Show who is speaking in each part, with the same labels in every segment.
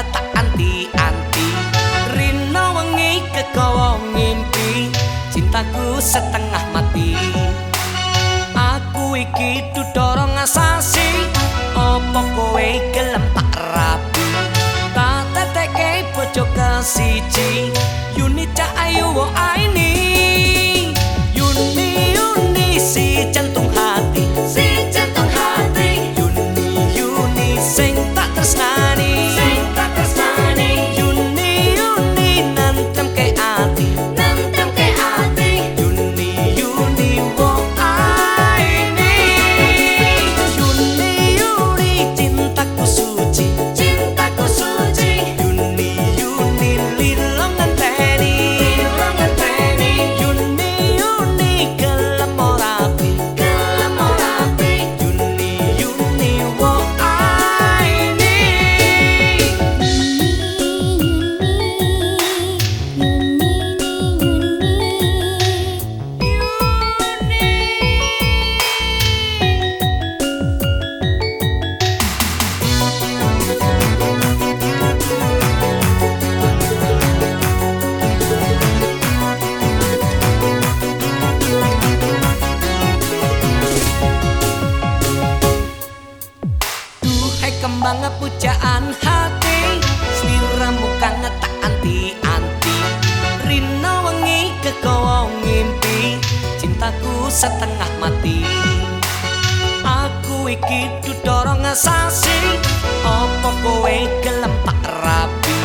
Speaker 1: kang tak anti-anti. Rino wengi kegawa ngimpi cintaku setengah mati. Aku iki dudoro ngasasi opo kowe gelem tak rapi? Tak teteke bojo yuni cak ayu wo aini kembang pujaan hati. Sliramu kang tak anti-anti. Rino wengi kekowo ngimpi. Cintaku setengah mati. Aku iki dudoro ngasasi opo kowe gelem tak rapi?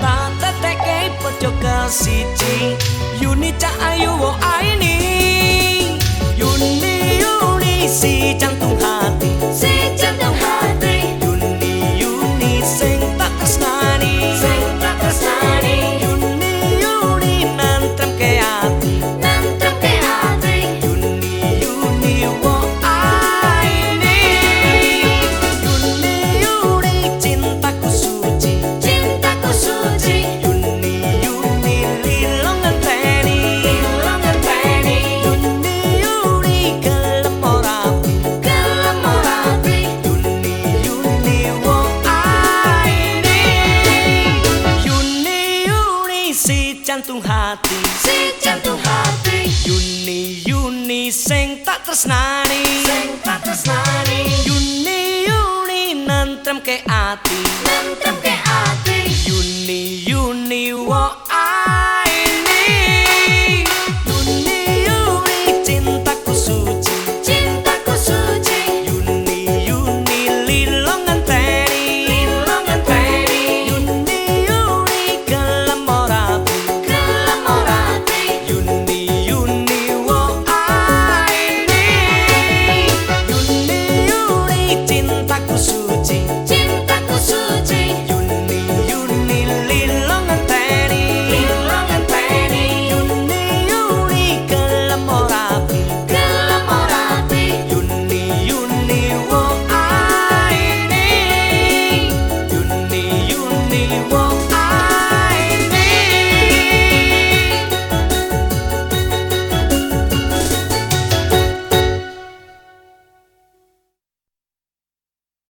Speaker 1: Tak teteke pojo kesiji yuni cak ayu jantung hati.
Speaker 2: Si jantung hati.
Speaker 1: Yuni Yuni sing tak tresnani.
Speaker 2: Sing tak tresnani.
Speaker 1: Yuni Yuni nentrem ke ati.
Speaker 2: Nentrem ke ati.
Speaker 1: Yuni Yuni wo